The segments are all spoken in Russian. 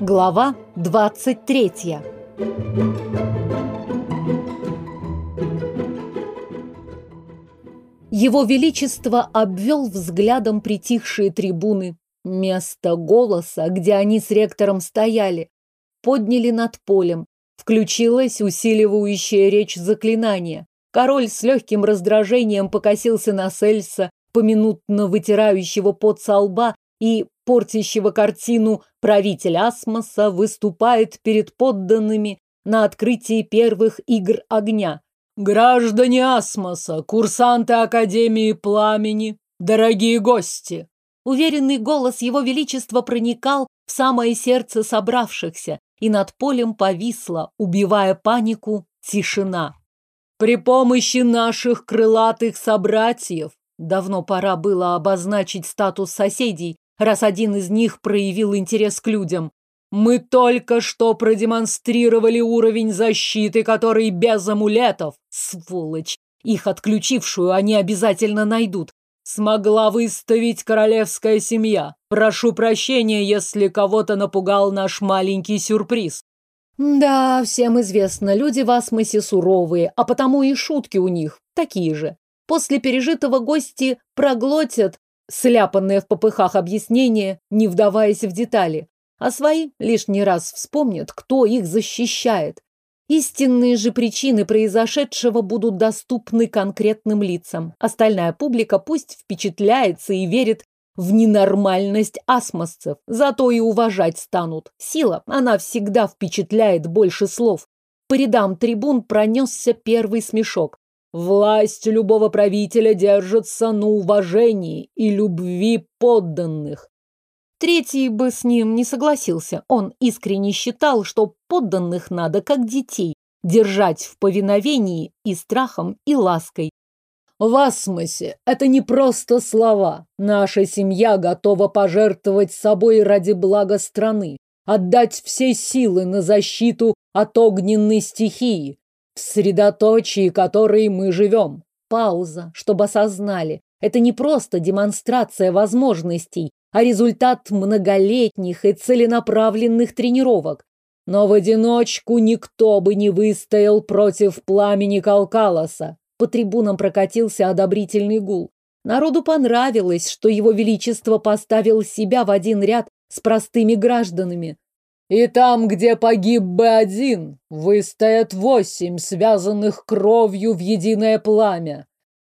Глава 23 Его Величество обвел взглядом притихшие трибуны. Место голоса, где они с ректором стояли, подняли над полем. Включилась усиливающая речь заклинания. Король с легким раздражением покосился на Сельса, поминутно вытирающего пот со лба и портящего картину правитель Асмоса выступает перед подданными на открытии первых игр огня. «Граждане Асмоса, курсанты Академии Пламени, дорогие гости!» Уверенный голос его величества проникал в самое сердце собравшихся, и над полем повисла, убивая панику, тишина. «При помощи наших крылатых собратьев давно пора было обозначить статус соседей, раз один из них проявил интерес к людям. Мы только что продемонстрировали уровень защиты, который без амулетов, сволочь, их отключившую они обязательно найдут, смогла выставить королевская семья. Прошу прощения, если кого-то напугал наш маленький сюрприз. Да, всем известно, люди в Асмосе суровые, а потому и шутки у них такие же. После пережитого гости проглотят сляпанные в попыхах объяснения, не вдаваясь в детали а свои лишний раз вспомнят, кто их защищает. Истинные же причины произошедшего будут доступны конкретным лицам. Остальная публика пусть впечатляется и верит в ненормальность асмосцев, зато и уважать станут. Сила, она всегда впечатляет больше слов. По рядам трибун пронесся первый смешок. Власть любого правителя держится на уважении и любви подданных. Третий бы с ним не согласился. Он искренне считал, что подданных надо, как детей, держать в повиновении и страхом, и лаской. В Асмосе это не просто слова. Наша семья готова пожертвовать собой ради блага страны, отдать все силы на защиту от огненной стихии, в средоточии которой мы живем. Пауза, чтобы осознали. Это не просто демонстрация возможностей, а результат многолетних и целенаправленных тренировок. Но в одиночку никто бы не выстоял против пламени Калкалоса. По трибунам прокатился одобрительный гул. Народу понравилось, что его величество поставил себя в один ряд с простыми гражданами. И там, где погиб бы один, выстоят восемь, связанных кровью в единое пламя.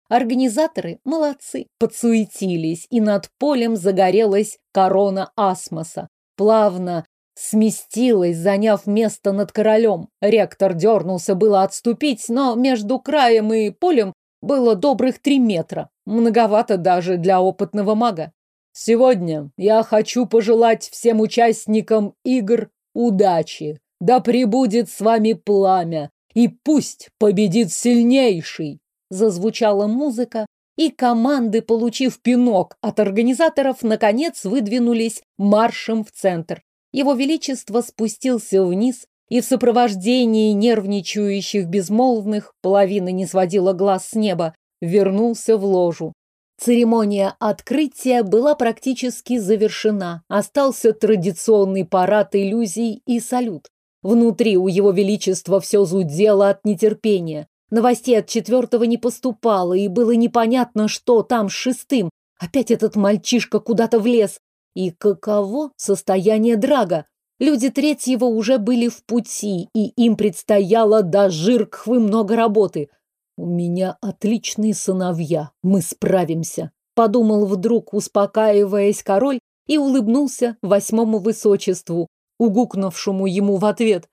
Организаторы молодцы, подсуетились, и над полем загорелась корона Асмоса. Плавно сместилась, заняв место над королем. Ректор дернулся было отступить, но между краем и полем было добрых три метра. Многовато даже для опытного мага. Сегодня я хочу пожелать всем участникам игр удачи. Да пребудет с вами пламя, и пусть победит сильнейший зазвучала музыка, и команды, получив пинок от организаторов, наконец выдвинулись маршем в центр. Его Величество спустился вниз, и в сопровождении нервничающих безмолвных, половина не сводила глаз с неба, вернулся в ложу. Церемония открытия была практически завершена. Остался традиционный парад иллюзий и салют. Внутри у его величества все зудело от нетерпения. Новостей от четвертого не поступало, и было непонятно, что там с шестым. Опять этот мальчишка куда-то влез. И каково состояние Драга? Люди третьего уже были в пути, и им предстояло до Жиркхвы много работы. «У меня отличные сыновья, мы справимся», — подумал вдруг, успокаиваясь король, и улыбнулся восьмому высочеству, угукнувшему ему в ответ.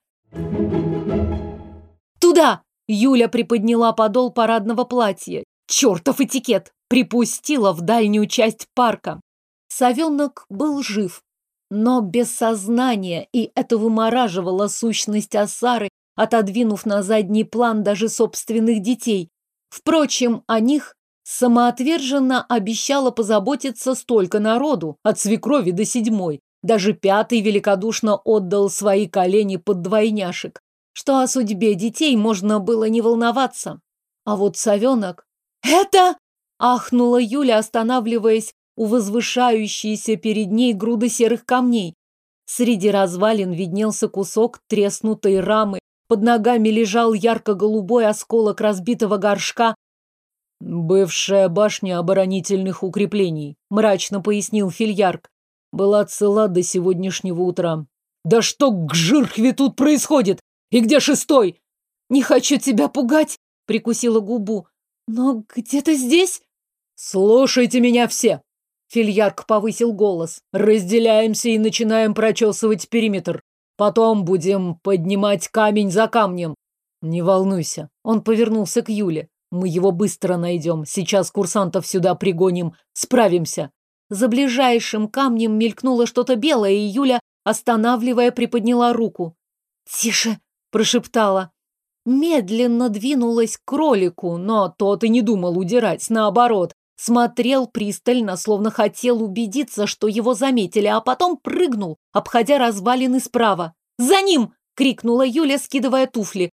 «Туда!» Юля приподняла подол парадного платья. Чертов этикет! Припустила в дальнюю часть парка. Совенок был жив, но без сознания, и это вымораживало сущность Асары, отодвинув на задний план даже собственных детей. Впрочем, о них самоотверженно обещала позаботиться столько народу, от свекрови до седьмой. Даже пятый великодушно отдал свои колени под двойняшек что о судьбе детей можно было не волноваться. А вот совенок... «Это...» — ахнула Юля, останавливаясь у возвышающейся перед ней груды серых камней. Среди развалин виднелся кусок треснутой рамы, под ногами лежал ярко-голубой осколок разбитого горшка. «Бывшая башня оборонительных укреплений», — мрачно пояснил Фильярк. «Была цела до сегодняшнего утра». «Да что к жирхве тут происходит? И где шестой?» «Не хочу тебя пугать», — прикусила губу. «Но где-то здесь?» «Слушайте меня все!» Фильярк повысил голос. «Разделяемся и начинаем прочесывать периметр. Потом будем поднимать камень за камнем. Не волнуйся. Он повернулся к Юле. Мы его быстро найдем. Сейчас курсантов сюда пригоним. Справимся. За ближайшим камнем мелькнуло что-то белое, и Юля, останавливая, приподняла руку. «Тише!» – прошептала. Медленно двинулась к кролику, но тот и не думал удирать. Наоборот, смотрел пристально, словно хотел убедиться, что его заметили, а потом прыгнул, обходя развалины справа. «За ним!» — крикнула Юля, скидывая туфли.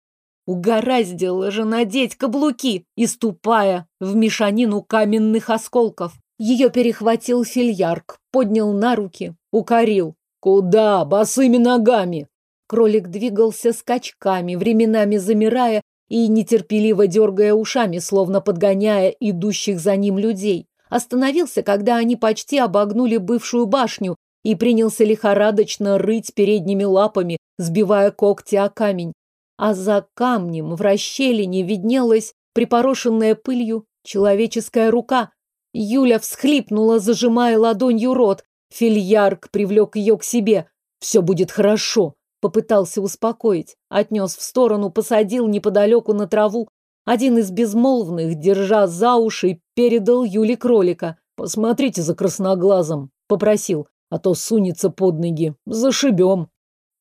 Угораздило же надеть каблуки и ступая в мешанину каменных осколков. Ее перехватил фильярк, поднял на руки, укорил. «Куда? Босыми ногами!» Кролик двигался скачками, временами замирая и нетерпеливо дергая ушами, словно подгоняя идущих за ним людей. Остановился, когда они почти обогнули бывшую башню и принялся лихорадочно рыть передними лапами, сбивая когти о камень. А за камнем в расщелине виднелась припорошенная пылью человеческая рука. Юля всхлипнула, зажимая ладонью рот. Фильярк привлек ее к себе. «Все будет хорошо», Попытался успокоить, отнес в сторону, посадил неподалеку на траву. Один из безмолвных, держа за уши, передал Юле кролика. «Посмотрите за красноглазом», — попросил, а то сунется под ноги. «Зашибем».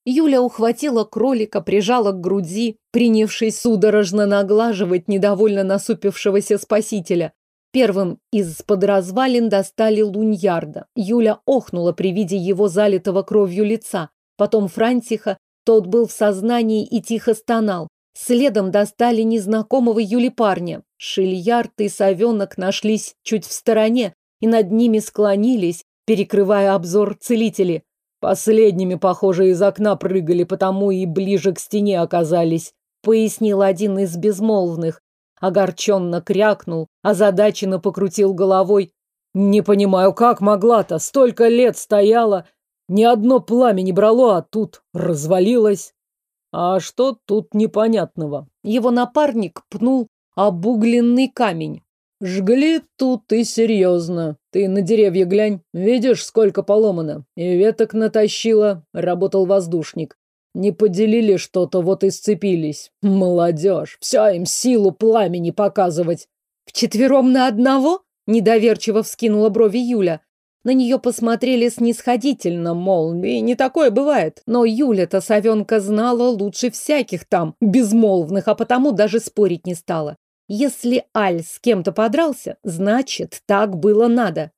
Юля ухватила кролика, прижала к груди, принявшись судорожно наглаживать недовольно насупившегося спасителя. Первым из-под развалин достали луньярда. Юля охнула при виде его залитого кровью лица потом Франтиха, тот был в сознании и тихо стонал. Следом достали незнакомого Юли парня. Шильярд и совенок нашлись чуть в стороне и над ними склонились, перекрывая обзор целители. Последними, похоже, из окна прыгали, потому и ближе к стене оказались, пояснил один из безмолвных. Огорченно крякнул, озадаченно покрутил головой. Не понимаю, как могла-то, столько лет стояла, ни одно пламя не брало, а тут развалилось. А что тут непонятного? Его напарник пнул обугленный камень. Жгли тут и серьезно. Ты на деревья глянь. Видишь, сколько поломано. И веток натащила. Работал воздушник. Не поделили что-то, вот и сцепились. Молодежь. Вся им силу пламени показывать. Вчетвером на одного? Недоверчиво вскинула брови Юля. На нее посмотрели снисходительно, мол, и не такое бывает. Но Юля-то совенка знала лучше всяких там, безмолвных, а потому даже спорить не стала. Если Аль с кем-то подрался, значит, так было надо.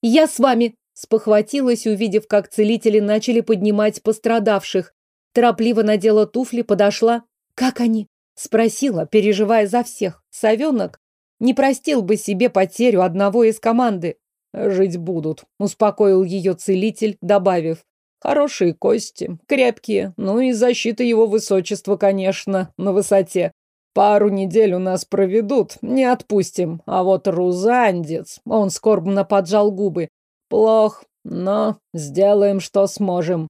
«Я с вами!» – спохватилась, увидев, как целители начали поднимать пострадавших. Торопливо надела туфли, подошла. «Как они?» – спросила, переживая за всех. Совенок не простил бы себе потерю одного из команды. Жить будут, успокоил ее целитель, добавив. Хорошие кости, крепкие, ну и защита его высочества, конечно, на высоте. Пару недель у нас проведут, не отпустим. А вот Рузандец, он скорбно поджал губы. Плох, но сделаем, что сможем.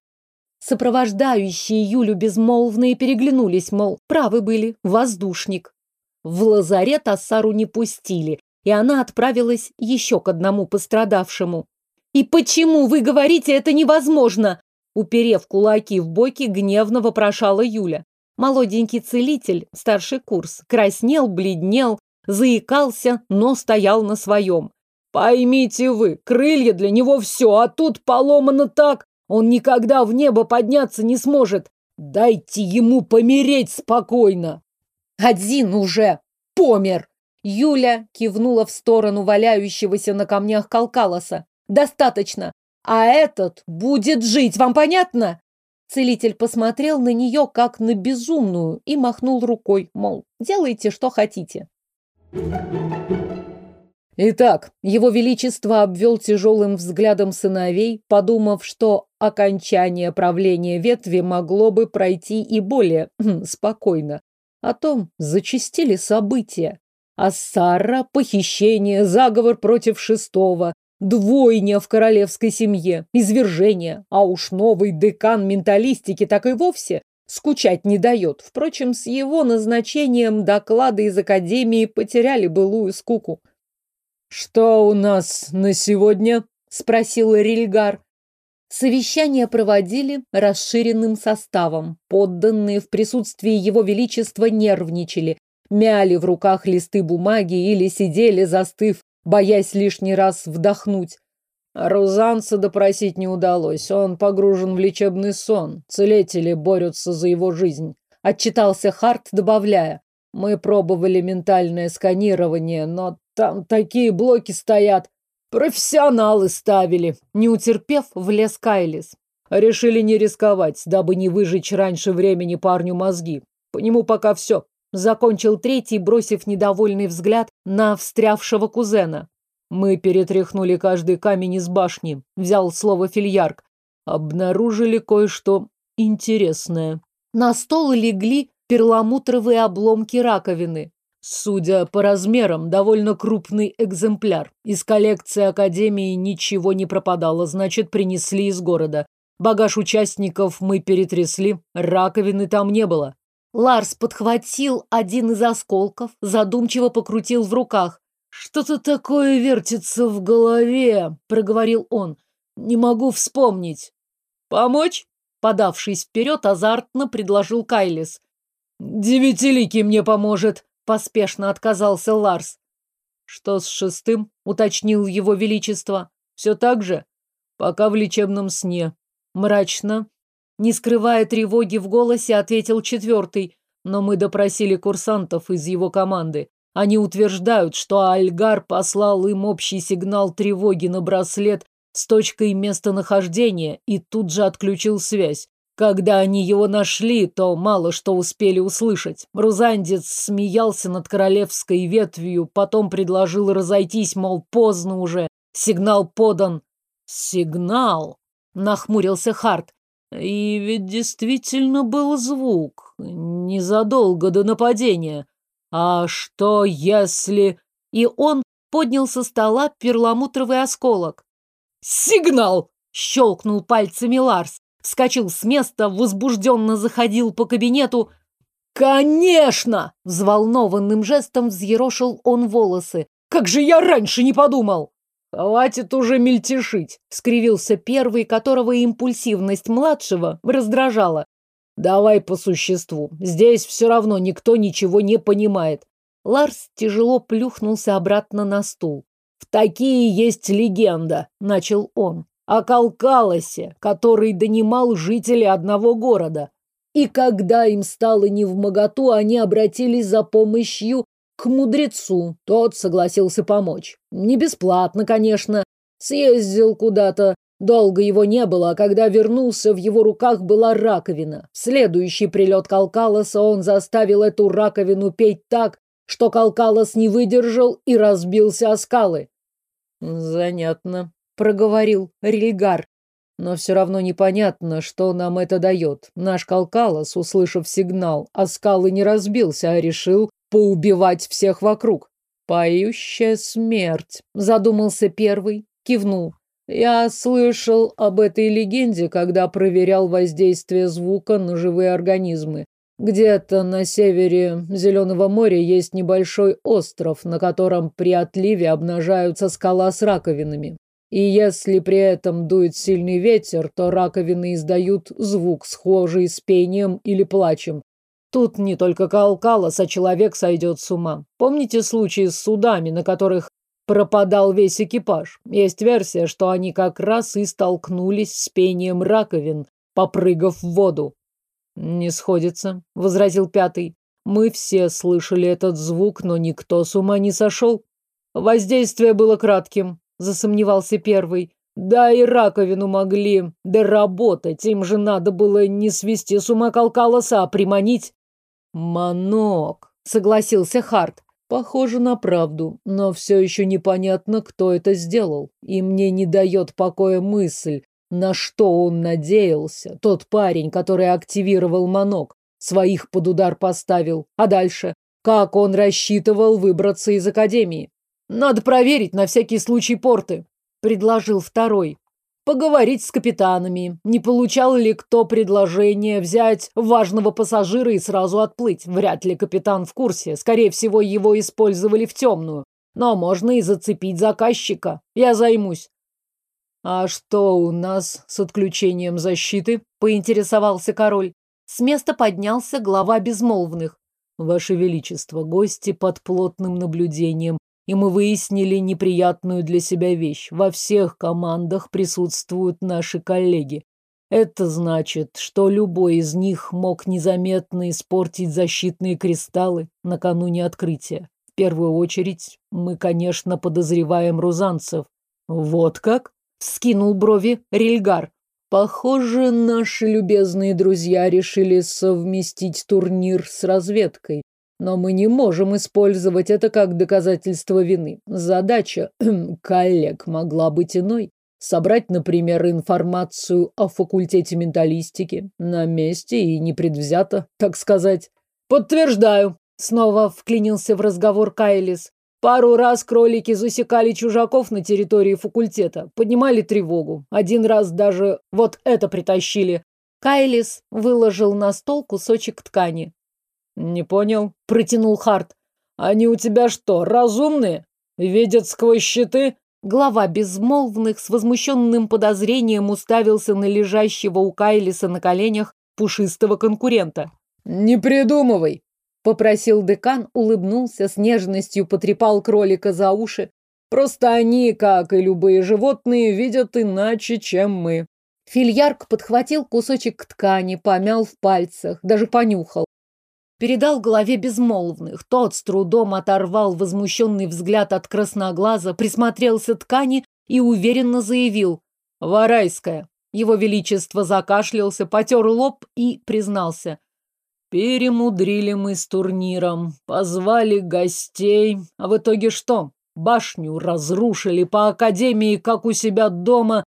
Сопровождающие Юлю безмолвные переглянулись, мол, правы были, воздушник. В лазарет Ассару не пустили, и она отправилась еще к одному пострадавшему. «И почему вы говорите, это невозможно?» Уперев кулаки в боки, гневно вопрошала Юля. Молоденький целитель, старший курс, краснел, бледнел, заикался, но стоял на своем. «Поймите вы, крылья для него все, а тут поломано так, он никогда в небо подняться не сможет. Дайте ему помереть спокойно!» «Один уже помер!» Юля кивнула в сторону валяющегося на камнях Калкалоса. «Достаточно! А этот будет жить, вам понятно?» Целитель посмотрел на нее, как на безумную, и махнул рукой, мол, делайте, что хотите. Итак, его величество обвел тяжелым взглядом сыновей, подумав, что окончание правления ветви могло бы пройти и более хм, спокойно. О том зачастили события. Ассара, похищение, заговор против шестого, двойня в королевской семье, извержение, а уж новый декан менталистики так и вовсе скучать не дает. Впрочем, с его назначением доклады из академии потеряли былую скуку. «Что у нас на сегодня?» – спросил Рильгар. Совещание проводили расширенным составом. Подданные в присутствии его величества нервничали, мяли в руках листы бумаги или сидели, застыв, боясь лишний раз вдохнуть. Рузанца допросить не удалось. Он погружен в лечебный сон. Целители борются за его жизнь. Отчитался Харт, добавляя. Мы пробовали ментальное сканирование, но там такие блоки стоят. Профессионалы ставили. Не утерпев, влез Кайлис. Решили не рисковать, дабы не выжечь раньше времени парню мозги. По нему пока все. Закончил третий, бросив недовольный взгляд на встрявшего кузена. Мы перетряхнули каждый камень из башни. Взял слово фильярк. Обнаружили кое-что интересное. На стол легли перламутровые обломки раковины. Судя по размерам, довольно крупный экземпляр. Из коллекции Академии ничего не пропадало, значит, принесли из города. Багаж участников мы перетрясли, раковины там не было. Ларс подхватил один из осколков, задумчиво покрутил в руках. «Что-то такое вертится в голове», — проговорил он. «Не могу вспомнить». «Помочь?» Подавшись вперед, азартно предложил Кайлис. «Девятиликий мне поможет», Поспешно отказался Ларс. Что с шестым? Уточнил его величество. Все так же? Пока в лечебном сне. Мрачно. Не скрывая тревоги в голосе, ответил четвертый. Но мы допросили курсантов из его команды. Они утверждают, что Альгар послал им общий сигнал тревоги на браслет с точкой местонахождения и тут же отключил связь. Когда они его нашли, то мало что успели услышать. Рузандец смеялся над королевской ветвью, потом предложил разойтись, мол, поздно уже. Сигнал подан. Сигнал? Нахмурился Харт. И ведь действительно был звук. Незадолго до нападения. А что если... И он поднял со стола перламутровый осколок. «Сигнал!» — щелкнул пальцами Ларс вскочил с места, возбужденно заходил по кабинету. «Конечно!» — взволнованным жестом взъерошил он волосы. «Как же я раньше не подумал!» «Хватит уже мельтешить!» — скривился первый, которого импульсивность младшего раздражала. «Давай по существу. Здесь все равно никто ничего не понимает». Ларс тяжело плюхнулся обратно на стул. «В такие есть легенда», — начал он о Калкалосе, который донимал жителей одного города. И когда им стало невмоготу, они обратились за помощью к мудрецу. Тот согласился помочь. Не бесплатно, конечно. Съездил куда-то. Долго его не было, а когда вернулся, в его руках была раковина. В следующий прилет Калкалоса он заставил эту раковину петь так, что Калкалос не выдержал и разбился о скалы. Занятно проговорил Рильгар. Но все равно непонятно, что нам это дает. Наш Калкалос, услышав сигнал, о скалы не разбился, а решил поубивать всех вокруг. Поющая смерть, задумался первый, кивнул. Я слышал об этой легенде, когда проверял воздействие звука на живые организмы. Где-то на севере Зеленого моря есть небольшой остров, на котором при отливе обнажаются скала с раковинами. И если при этом дует сильный ветер, то раковины издают звук, схожий с пением или плачем. Тут не только Калкалос, а человек сойдет с ума. Помните случаи с судами, на которых пропадал весь экипаж? Есть версия, что они как раз и столкнулись с пением раковин, попрыгав в воду. «Не сходится», — возразил пятый. «Мы все слышали этот звук, но никто с ума не сошел. Воздействие было кратким засомневался первый. Да и раковину могли доработать, им же надо было не свести с ума Калкалоса, а приманить. Манок, согласился Харт. Похоже на правду, но все еще непонятно, кто это сделал. И мне не дает покоя мысль, на что он надеялся, тот парень, который активировал манок, своих под удар поставил. А дальше? Как он рассчитывал выбраться из академии? Надо проверить на всякий случай порты, предложил второй. Поговорить с капитанами. Не получал ли кто предложение взять важного пассажира и сразу отплыть? Вряд ли капитан в курсе. Скорее всего, его использовали в темную. Но можно и зацепить заказчика. Я займусь. А что у нас с отключением защиты? Поинтересовался король. С места поднялся глава безмолвных. Ваше Величество, гости под плотным наблюдением и мы выяснили неприятную для себя вещь. Во всех командах присутствуют наши коллеги. Это значит, что любой из них мог незаметно испортить защитные кристаллы накануне открытия. В первую очередь, мы, конечно, подозреваем рузанцев. Вот как? Вскинул брови Рильгар. Похоже, наши любезные друзья решили совместить турнир с разведкой. Но мы не можем использовать это как доказательство вины. Задача коллег могла быть иной. Собрать, например, информацию о факультете менталистики на месте и непредвзято, так сказать. Подтверждаю. Снова вклинился в разговор Кайлис. Пару раз кролики засекали чужаков на территории факультета, поднимали тревогу. Один раз даже вот это притащили. Кайлис выложил на стол кусочек ткани. «Не понял», — протянул Харт. «Они у тебя что, разумные? Видят сквозь щиты?» Глава безмолвных с возмущенным подозрением уставился на лежащего у Кайлиса на коленях пушистого конкурента. «Не придумывай!» — попросил декан, улыбнулся, с нежностью потрепал кролика за уши. «Просто они, как и любые животные, видят иначе, чем мы». Фильярк подхватил кусочек ткани, помял в пальцах, даже понюхал передал голове безмолвных. Тот с трудом оторвал возмущенный взгляд от красноглаза, присмотрелся ткани и уверенно заявил «Варайская». Его Величество закашлялся, потер лоб и признался. «Перемудрили мы с турниром, позвали гостей, а в итоге что? Башню разрушили по Академии, как у себя дома,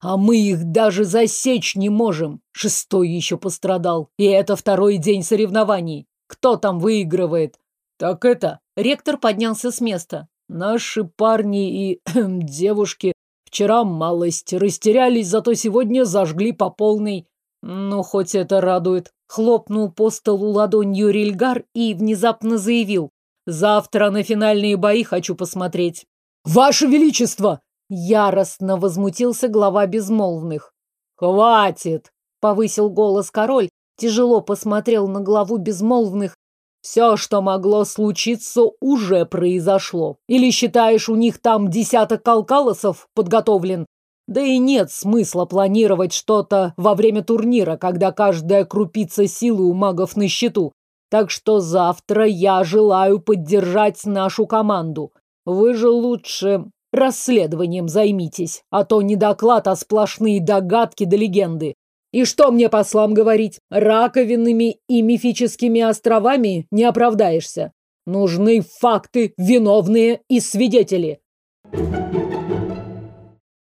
а мы их даже засечь не можем. Шестой еще пострадал, и это второй день соревнований. Кто там выигрывает? Так это... Ректор поднялся с места. Наши парни и девушки вчера малость растерялись, зато сегодня зажгли по полной. Ну, хоть это радует. Хлопнул по столу ладонью Рильгар и внезапно заявил. Завтра на финальные бои хочу посмотреть. Ваше Величество! Яростно возмутился глава безмолвных. Хватит! Повысил голос король тяжело посмотрел на главу безмолвных. Все, что могло случиться, уже произошло. Или считаешь, у них там десяток калкалосов подготовлен? Да и нет смысла планировать что-то во время турнира, когда каждая крупица силы у магов на счету. Так что завтра я желаю поддержать нашу команду. Вы же лучше расследованием займитесь, а то не доклад, а сплошные догадки да легенды. И что мне послам говорить? Раковинными и мифическими островами не оправдаешься. Нужны факты, виновные и свидетели.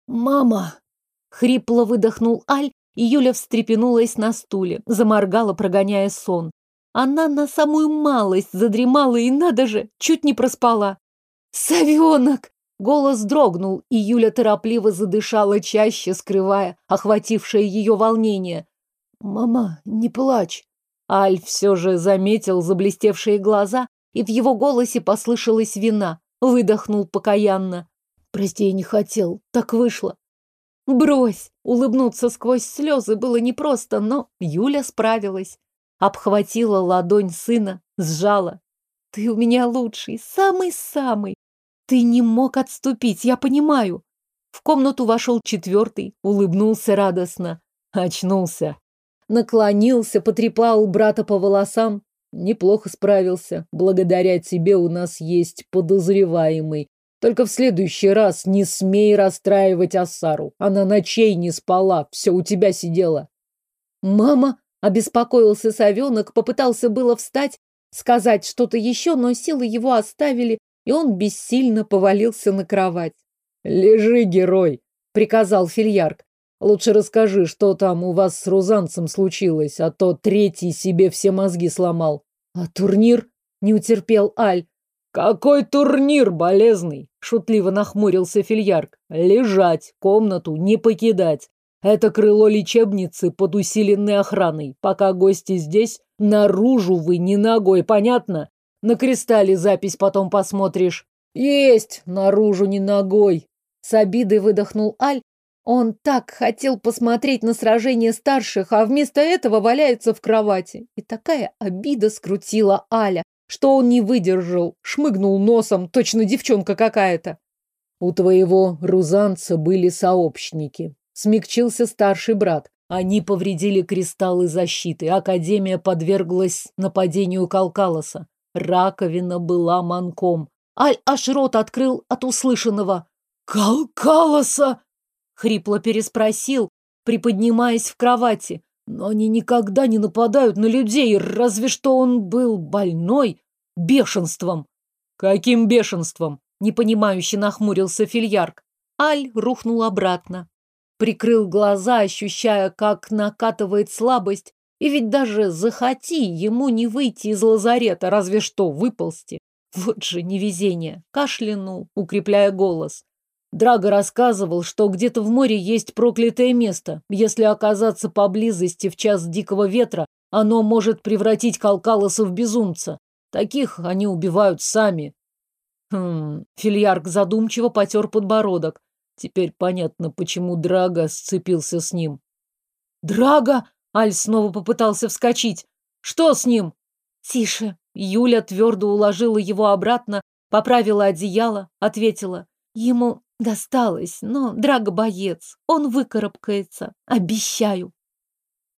«Мама!» — хрипло выдохнул Аль, и Юля встрепенулась на стуле, заморгала, прогоняя сон. Она на самую малость задремала и, надо же, чуть не проспала. «Совенок!» Голос дрогнул, и Юля торопливо задышала чаще, скрывая охватившее ее волнение. «Мама, не плачь!» Аль все же заметил заблестевшие глаза, и в его голосе послышалась вина. Выдохнул покаянно. «Прости, не хотел. Так вышло». «Брось!» Улыбнуться сквозь слезы было непросто, но Юля справилась. Обхватила ладонь сына, сжала. «Ты у меня лучший, самый-самый!» Ты не мог отступить, я понимаю. В комнату вошел четвертый, улыбнулся радостно. Очнулся. Наклонился, потрепал брата по волосам. Неплохо справился. Благодаря тебе у нас есть подозреваемый. Только в следующий раз не смей расстраивать Асару. Она ночей не спала, все у тебя сидела. Мама, обеспокоился совенок, попытался было встать, сказать что-то еще, но силы его оставили, и он бессильно повалился на кровать. «Лежи, герой!» — приказал Фильярк. «Лучше расскажи, что там у вас с Рузанцем случилось, а то третий себе все мозги сломал». «А турнир?» — не утерпел Аль. «Какой турнир, болезный!» — шутливо нахмурился Фильярк. «Лежать, комнату не покидать. Это крыло лечебницы под усиленной охраной. Пока гости здесь, наружу вы не ногой, понятно? На кристалле запись потом посмотришь. Есть, наружу не ногой. С обидой выдохнул Аль. Он так хотел посмотреть на сражение старших, а вместо этого валяется в кровати. И такая обида скрутила Аля, что он не выдержал, шмыгнул носом, точно девчонка какая-то. У твоего рузанца были сообщники, Смягчился старший брат. Они повредили кристаллы защиты. Академия подверглась нападению Калкалоса. Раковина была манком. Аль аж рот открыл от услышанного. «Калкалоса!» — хрипло переспросил, приподнимаясь в кровати. «Но они никогда не нападают на людей, разве что он был больной бешенством». «Каким бешенством?» — непонимающе нахмурился Фильярк. Аль рухнул обратно, прикрыл глаза, ощущая, как накатывает слабость, и ведь даже захоти ему не выйти из лазарета, разве что выползти. Вот же невезение. Кашлянул, укрепляя голос. Драго рассказывал, что где-то в море есть проклятое место. Если оказаться поблизости в час дикого ветра, оно может превратить Калкалоса в безумца. Таких они убивают сами. Хм, Фильярк задумчиво потер подбородок. Теперь понятно, почему Драга сцепился с ним. «Драга!» — Аль снова попытался вскочить. «Что с ним?» «Тише!» Юля твердо уложила его обратно, поправила одеяло, ответила. «Ему досталось, но Драга боец, он выкарабкается, обещаю!»